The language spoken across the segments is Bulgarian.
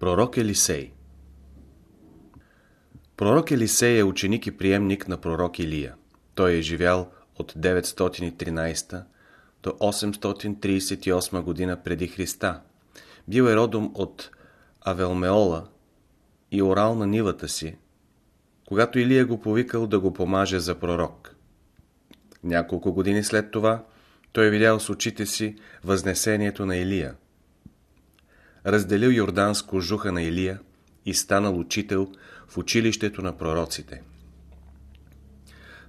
Пророк Елисей Пророк Елисей е ученик и приемник на пророк Илия. Той е живял от 913 до 838 година преди Христа. Бил е родом от Авелмеола и орал на нивата си, когато Илия го повикал да го помаже за пророк. Няколко години след това той е видял с очите си възнесението на Илия. Разделил Йордан с кожуха на Илия и станал учител в училището на пророците.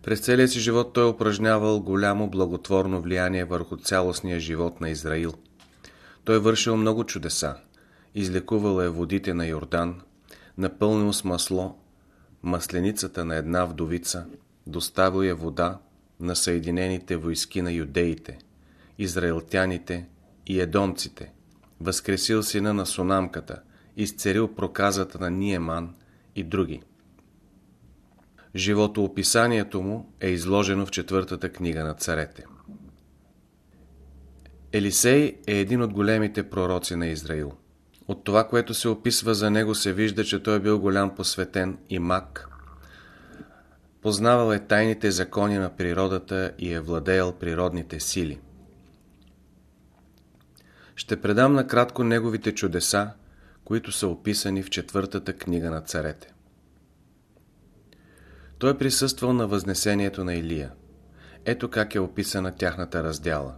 През целия си живот той упражнявал голямо благотворно влияние върху цялостния живот на Израил. Той вършил много чудеса. Излекувал е водите на Йордан, напълнил с масло масленицата на една вдовица, доставил е вода на съединените войски на юдеите, израелтяните и едонците, възкресил сина на Сонамката, изцерил проказата на Ниеман и други. Животоописанието му е изложено в четвъртата книга на царете. Елисей е един от големите пророци на Израил. От това, което се описва за него, се вижда, че той е бил голям посветен и мак. Познавал е тайните закони на природата и е владеял природните сили. Ще предам накратко неговите чудеса, които са описани в четвъртата книга на царете. Той присъствал на възнесението на Илия. Ето как е описана тяхната раздяла.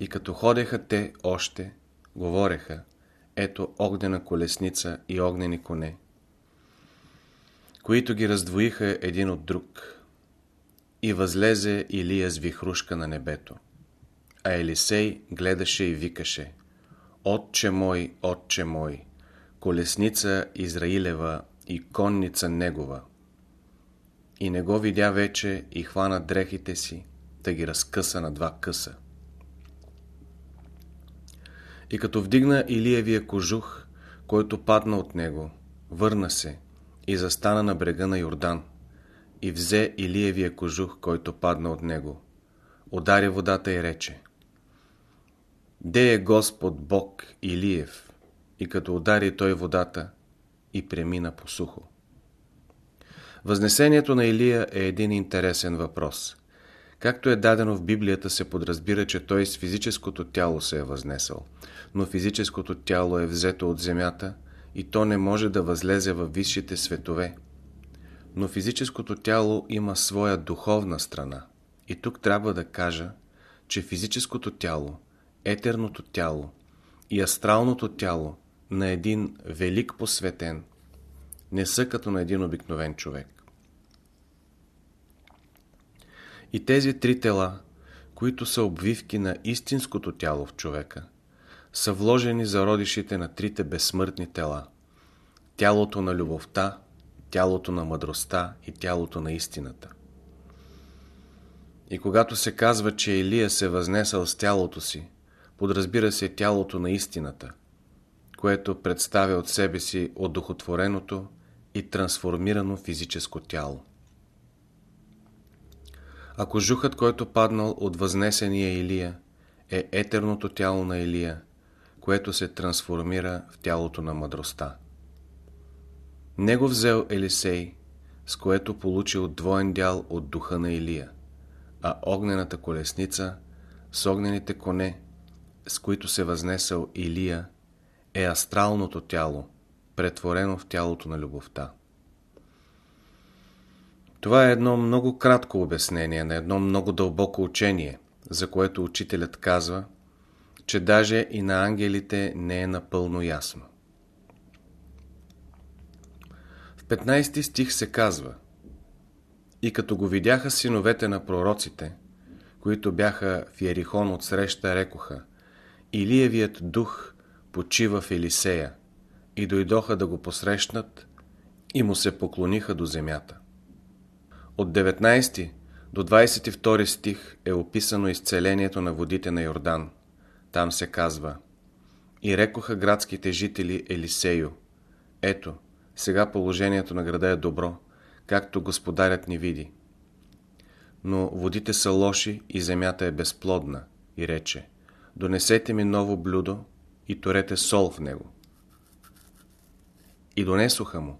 И като ходеха те още, говореха, ето огнена колесница и огнени коне, които ги раздвоиха един от друг. И възлезе Илия с вихрушка на небето. А Елисей гледаше и викаше Отче мой, Отче мой, колесница Израилева и конница негова. И не го видя вече и хвана дрехите си, да ги разкъса на два къса. И като вдигна Илиевия кожух, който падна от него, върна се и застана на брега на Йордан и взе Илиевия кожух, който падна от него. Удари водата и рече Де е Господ Бог Илиев? И като удари той водата и премина по сухо. Възнесението на Илия е един интересен въпрос. Както е дадено в Библията, се подразбира, че той с физическото тяло се е възнесъл, но физическото тяло е взето от земята и то не може да възлезе във висшите светове. Но физическото тяло има своя духовна страна. И тук трябва да кажа, че физическото тяло, етерното тяло и астралното тяло на един велик посветен не са като на един обикновен човек. И тези три тела, които са обвивки на истинското тяло в човека, са вложени зародишите на трите безсмъртни тела. Тялото на любовта, тялото на мъдростта и тялото на истината. И когато се казва, че Илия се възнесъл с тялото си, подразбира се тялото на истината, което представя от себе си одухотвореното и трансформирано физическо тяло. А кожухът, който паднал от възнесения Илия, е етерното тяло на Илия, което се трансформира в тялото на мъдростта. Него взел Елисей, с което получил двоен дял от духа на Илия, а огнената колесница с огнените коне, с които се възнесъл Илия, е астралното тяло, претворено в тялото на любовта. Това е едно много кратко обяснение на едно много дълбоко учение, за което учителят казва, че даже и на ангелите не е напълно ясно. В 15 стих се казва И като го видяха синовете на пророците, които бяха в Ерихон от среща, рекоха Илиевият дух почива в Елисея и дойдоха да го посрещнат и му се поклониха до земята. От 19 до 22 стих е описано изцелението на водите на Йордан. Там се казва И рекоха градските жители Елисею Ето, сега положението на града е добро, както господарят ни види. Но водите са лоши и земята е безплодна. И рече Донесете ми ново блюдо и торете сол в него. и донесоха му.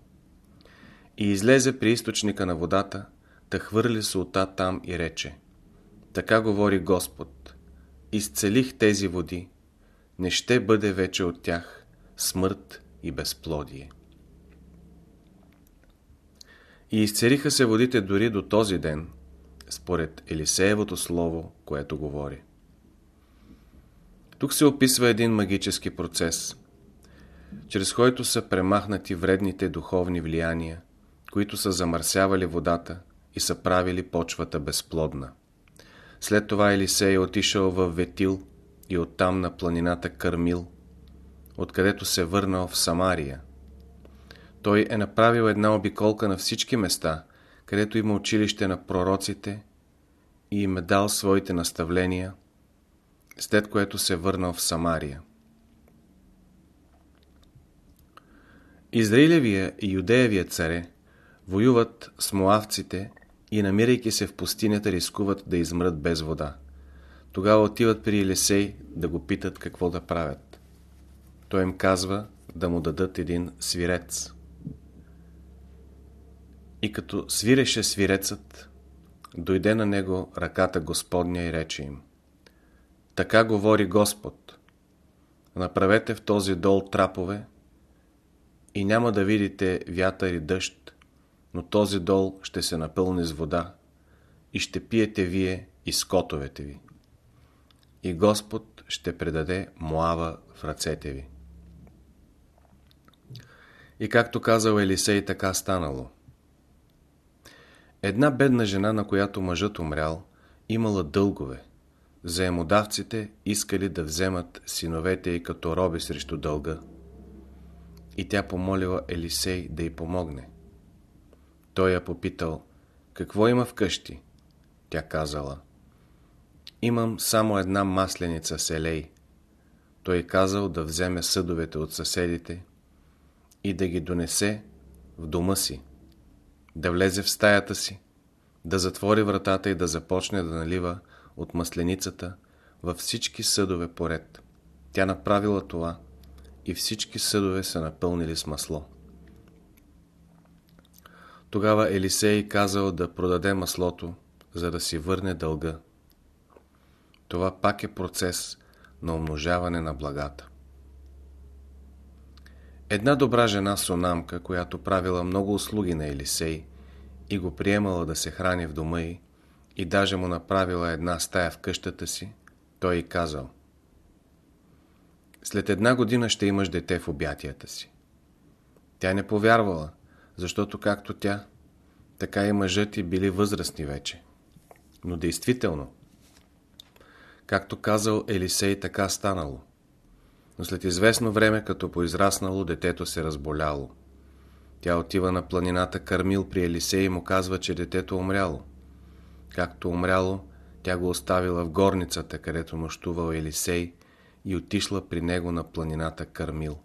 И излезе при източника на водата, да хвърли солта там и рече Така говори Господ, изцелих тези води, не ще бъде вече от тях смърт и безплодие. И изцериха се водите дори до този ден, според Елисеевото слово, което говори. Тук се описва един магически процес, чрез който са премахнати вредните духовни влияния, които са замърсявали водата и са правили почвата безплодна. След това Елисей е отишъл в Ветил и оттам на планината Кърмил, откъдето се върнал в Самария. Той е направил една обиколка на всички места, където има училище на пророците и им е дал своите наставления, след което се върнал в Самария. Израилевия и Юдеевия царе воюват с моавците и намирайки се в пустинята рискуват да измрат без вода. Тогава отиват при Елисей да го питат какво да правят. Той им казва да му дадат един свирец. И като свиреше свирецът, дойде на него ръката Господня и рече им Така говори Господ. Направете в този дол трапове и няма да видите вятър и дъжд, но този дол ще се напълни с вода и ще пиете вие и скотовете ви. И Господ ще предаде Моава в ръцете ви. И както казал Елисей, така станало. Една бедна жена, на която мъжът умрял, имала дългове. Заемодавците искали да вземат синовете й като роби срещу дълга. И тя помолила Елисей да й помогне. Той я попитал, какво има вкъщи? Тя казала, имам само една масленица селей. Той казал да вземе съдовете от съседите и да ги донесе в дома си, да влезе в стаята си, да затвори вратата и да започне да налива от масленицата във всички съдове поред. Тя направила това и всички съдове са напълнили с масло. Тогава Елисей казал да продаде маслото, за да си върне дълга. Това пак е процес на умножаване на благата. Една добра жена Сонамка, която правила много услуги на Елисей и го приемала да се храни в дома й и даже му направила една стая в къщата си, той й казал След една година ще имаш дете в обятията си. Тя не повярвала, защото както тя, така и мъжът и били възрастни вече. Но действително, както казал Елисей, така станало. Но след известно време, като поизраснало, детето се разболяло. Тя отива на планината Кармил при Елисей и му казва, че детето умряло. Както умряло, тя го оставила в горницата, където нощувал Елисей и отишла при него на планината Кармил.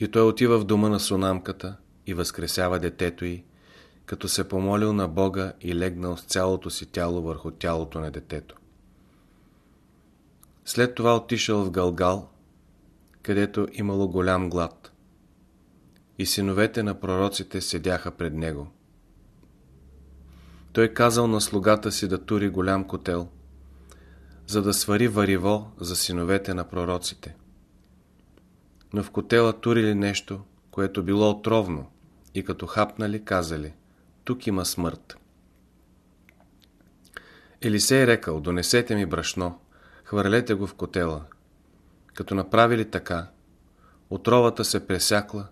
И той отива в дома на сунамката и възкресява детето й, като се помолил на Бога и легнал с цялото си тяло върху тялото на детето. След това отишъл в Галгал, където имало голям глад. И синовете на пророците седяха пред него. Той казал на слугата си да тури голям котел, за да свари вариво за синовете на пророците. Но в котела турили нещо, което било отровно, и като хапнали, казали, тук има смърт. Елисей рекал, донесете ми брашно, хвърлете го в котела. Като направили така, отровата се пресякла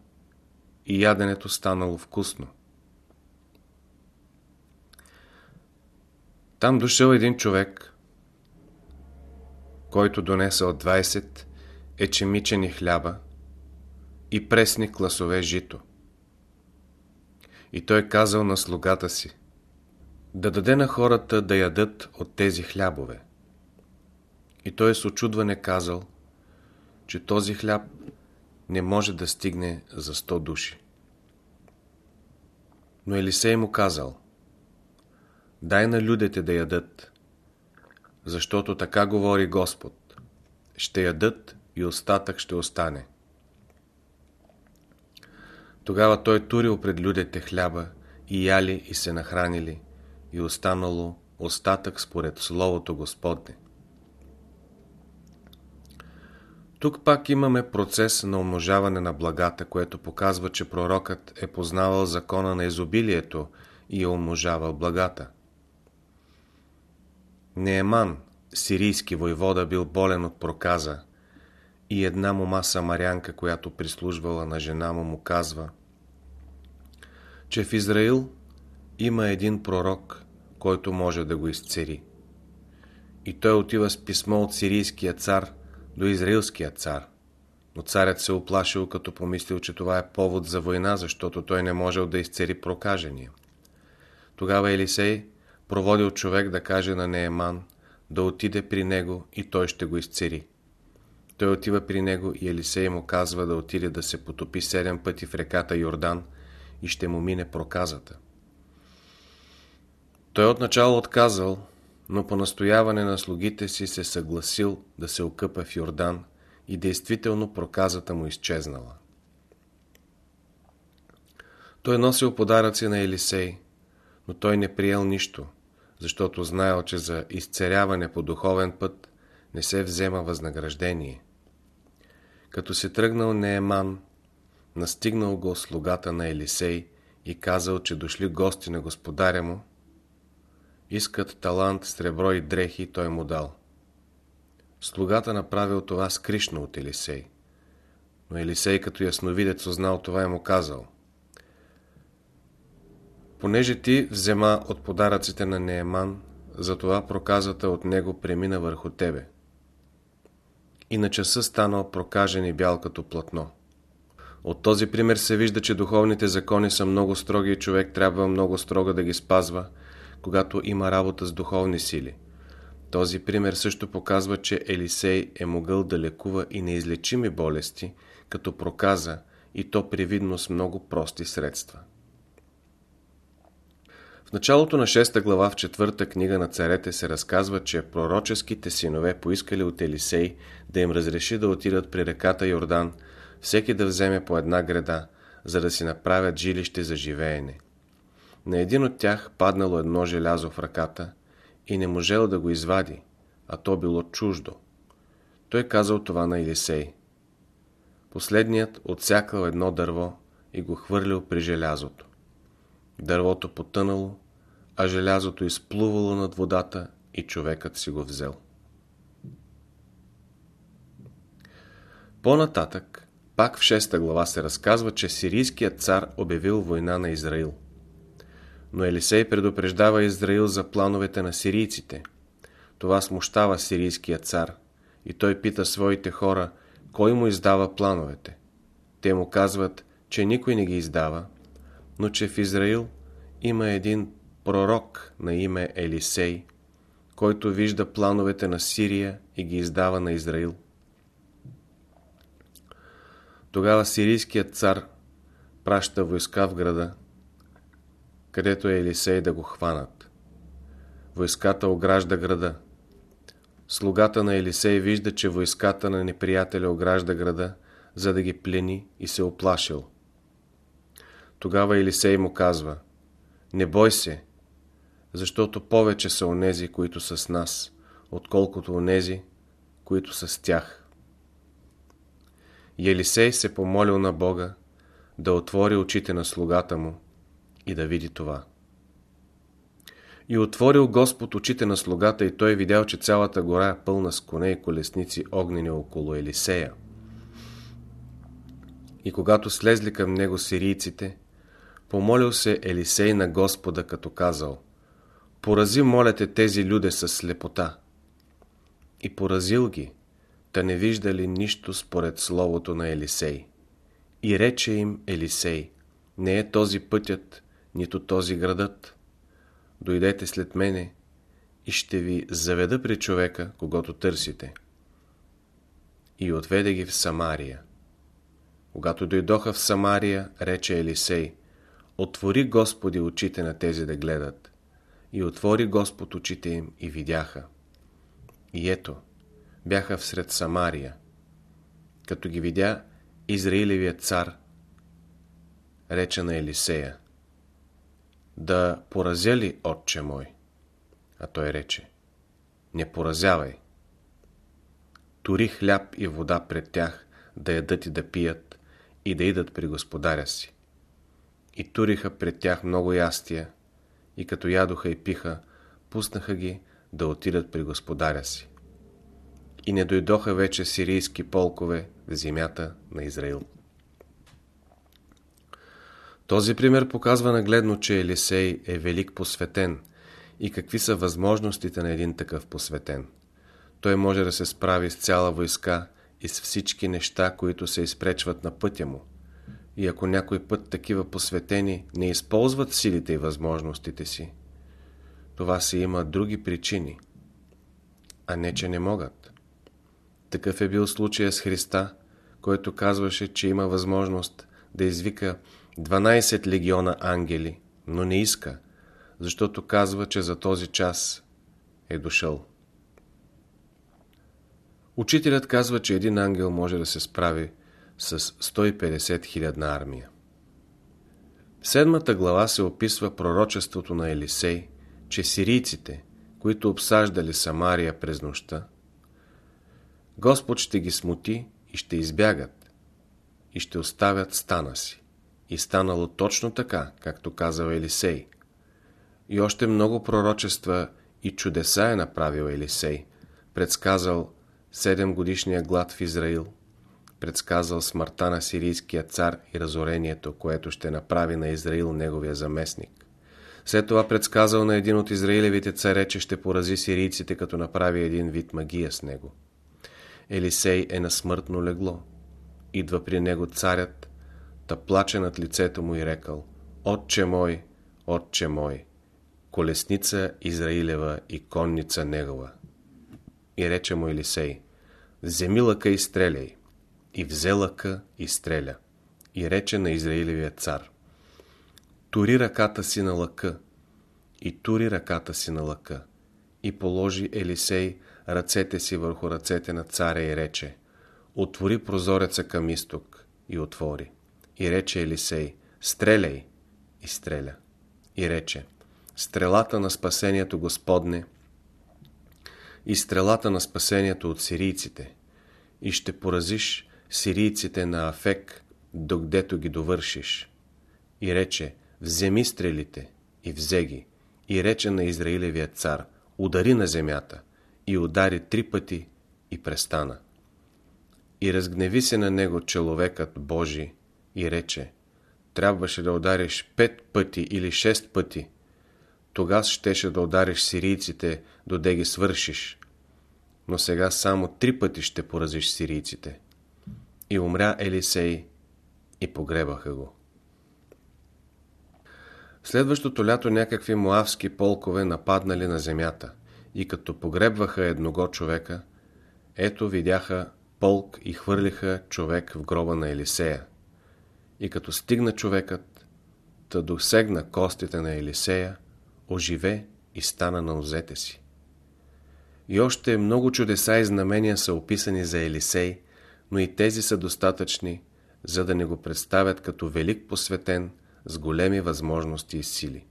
и яденето станало вкусно. Там дошъл един човек, който донесъл 20 ечемичени хляба и пресни класове жито. И той казал на слугата си, да даде на хората да ядат от тези хлябове. И той с очудване казал, че този хляб не може да стигне за 100 души. Но Елисей му казал, дай на людите да ядат, защото така говори Господ. Ще ядат и остатък ще остане. Тогава той турил пред людите хляба и яли и се нахранили и останало остатък според Словото Господне. Тук пак имаме процес на умножаване на благата, което показва, че пророкът е познавал закона на изобилието и е умножавал благата. Нееман, сирийски войвода, бил болен от проказа и една мома самарянка, която прислужвала на жена му, му казва, че в Израил има един пророк, който може да го изцери. И той отива с писмо от сирийския цар до израилския цар. Но царят се оплашил, като помислил, че това е повод за война, защото той не можел да изцери прокажения. Тогава Елисей проводил човек да каже на Нееман да отиде при него и той ще го изцери. Той отива при него и Елисей му казва да отиде да се потопи седем пъти в реката Йордан и ще му мине проказата. Той отначало отказал, но по настояване на слугите си се съгласил да се окъпа в Йордан и действително проказата му изчезнала. Той носил подаръци на Елисей, но той не приел нищо, защото знаел, че за изцеряване по духовен път не се взема възнаграждение. Като се тръгнал Нееман, настигнал го слугата на Елисей и казал, че дошли гости на господаря му, искат талант, сребро и дрехи, той му дал. Слугата направил това скришно от Елисей. Но Елисей като ясновидец узнал това и му казал Понеже ти взема от подаръците на Нееман, затова проказата от него премина върху тебе. И на часа станал прокажен и бял като платно. От този пример се вижда, че духовните закони са много строги и човек трябва много строго да ги спазва, когато има работа с духовни сили. Този пример също показва, че Елисей е могъл да лекува и неизлечими болести, като проказа и то привидно с много прости средства. В началото на 6 глава в четвърта книга на царете се разказва, че пророческите синове поискали от Елисей да им разреши да отидат при реката Йордан, всеки да вземе по една града, за да си направят жилище за живеене. На един от тях паднало едно желязо в ръката и не можел да го извади, а то било чуждо. Той казал това на Елисей. Последният отсякал едно дърво и го хвърлил при желязото. Дървото потънало, а желязото изплувало над водата и човекът си го взел. По-нататък, пак в 6 глава се разказва, че сирийският цар обявил война на Израил. Но Елисей предупреждава Израил за плановете на сирийците. Това смущава сирийския цар и той пита своите хора, кой му издава плановете. Те му казват, че никой не ги издава, но че в Израил има един пророк на име Елисей, който вижда плановете на Сирия и ги издава на Израил. Тогава сирийският цар праща войска в града, където е Елисей да го хванат. Войската огражда града. Слугата на Елисей вижда, че войската на неприятеля огражда града, за да ги плени и се оплашил. Тогава Елисей му казва, не бой се, защото повече са онези, които са с нас, отколкото онези, които са с тях. И Елисей се помолил на Бога да отвори очите на слугата му и да види това. И отворил Господ очите на слугата и той видял, че цялата гора е пълна с коне и колесници огнени около Елисея. И когато слезли към него сирийците, помолил се Елисей на Господа, като казал Порази, моля те, тези люде с слепота. И поразил ги, да не виждали нищо според словото на Елисей. И рече им Елисей, не е този пътят, нито този градът. Дойдете след мене и ще ви заведа при човека, когато търсите. И отведе ги в Самария. Когато дойдоха в Самария, рече Елисей, отвори Господи очите на тези да гледат. И отвори Господ очите им и видяха. И ето, бяха всред Самария. Като ги видя Израилевият цар, рече на Елисея, да поразя ли, отче мой? А той рече, не поразявай. Тори хляб и вода пред тях, да ядат и да пият, и да идат при господаря си. И туриха пред тях много ястия, и като ядоха и пиха, пуснаха ги да отидат при господаря си. И не дойдоха вече сирийски полкове в земята на Израил. Този пример показва нагледно, че Елисей е велик посветен и какви са възможностите на един такъв посветен. Той може да се справи с цяла войска и с всички неща, които се изпречват на пътя му. И ако някой път такива посветени не използват силите и възможностите си, това си има други причини, а не че не могат. Такъв е бил случая с Христа, който казваше, че има възможност да извика 12 легиона ангели, но не иска, защото казва, че за този час е дошъл. Учителят казва, че един ангел може да се справи с 150 хилядна армия. В седмата глава се описва пророчеството на Елисей, че сирийците, които обсаждали Самария през нощта, Господ ще ги смути и ще избягат и ще оставят стана си. И станало точно така, както казал Елисей. И още много пророчества и чудеса е направил Елисей. Предсказал седем годишния глад в Израил. Предсказал смъртта на сирийския цар и разорението, което ще направи на Израил неговия заместник. След това предсказал на един от Израилевите царе, че ще порази сирийците, като направи един вид магия с него. Елисей е на смъртно легло. Идва при него царят, та плаче над лицето му и рекал Отче мой, Отче мой, колесница Израилева и конница негова. И рече му Елисей Вземи лъка и стреляй. И взе лъка и стреля. И рече на Израилевия цар Тури ръката си на лъка. И тури ръката си на лъка. И положи Елисей ръцете си върху ръцете на царя и рече Отвори прозореца към изток и отвори. И рече Елисей, стреляй! И стреля. И рече, стрелата на спасението Господне и стрелата на спасението от сирийците и ще поразиш сирийците на Афек, докъдето ги довършиш. И рече, вземи стрелите и взе ги. И рече на Израилевия цар, удари на земята и удари три пъти и престана. И разгневи се на него човекът Божий и рече трябваше да удариш пет пъти или шест пъти, тогас щеше да удариш сирийците, доде ги свършиш. Но сега само три пъти ще поразиш сирийците. И умря Елисей и погребаха го. Следващото лято някакви муавски полкове нападнали на земята и като погребваха едного човека, ето видяха полк и хвърлиха човек в гроба на Елисея. И като стигна човекът, та досегна костите на Елисея, оживе и стана на озете си. И още много чудеса и знамения са описани за Елисей, но и тези са достатъчни, за да не го представят като велик посветен с големи възможности и сили.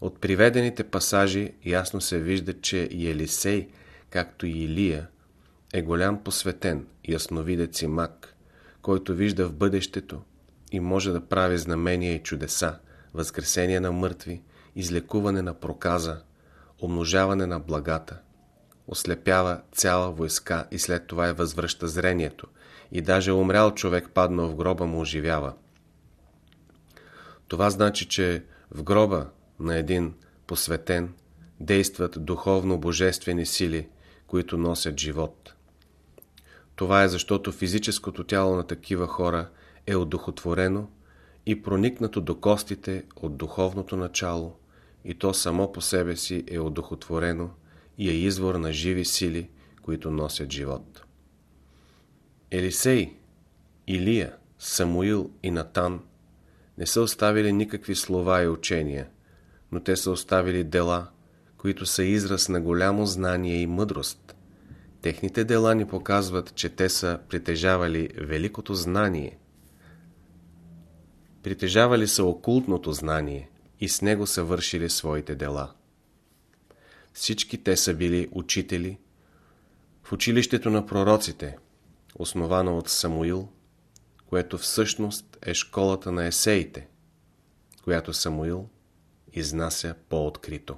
От приведените пасажи ясно се вижда, че и Елисей, както и Илия, е голям посветен, ясновидец и мак, който вижда в бъдещето и може да прави знамения и чудеса, възкресение на мъртви, излекуване на проказа, умножаване на благата. Ослепява цяла войска и след това е възвръща зрението и даже умрял човек паднал в гроба му оживява. Това значи, че в гроба на един посветен действат духовно-божествени сили, които носят живот. Това е защото физическото тяло на такива хора е одухотворено и проникнато до костите от духовното начало и то само по себе си е одухотворено и е извор на живи сили, които носят живот. Елисей, Илия, Самуил и Натан не са оставили никакви слова и учения, но те са оставили дела, които са израз на голямо знание и мъдрост – Техните дела ни показват, че те са притежавали великото знание. притежавали са окултното знание и с него са вършили своите дела. Всички те са били учители в училището на пророците, основано от Самуил, което всъщност е школата на есеите, която Самуил изнася по-открито.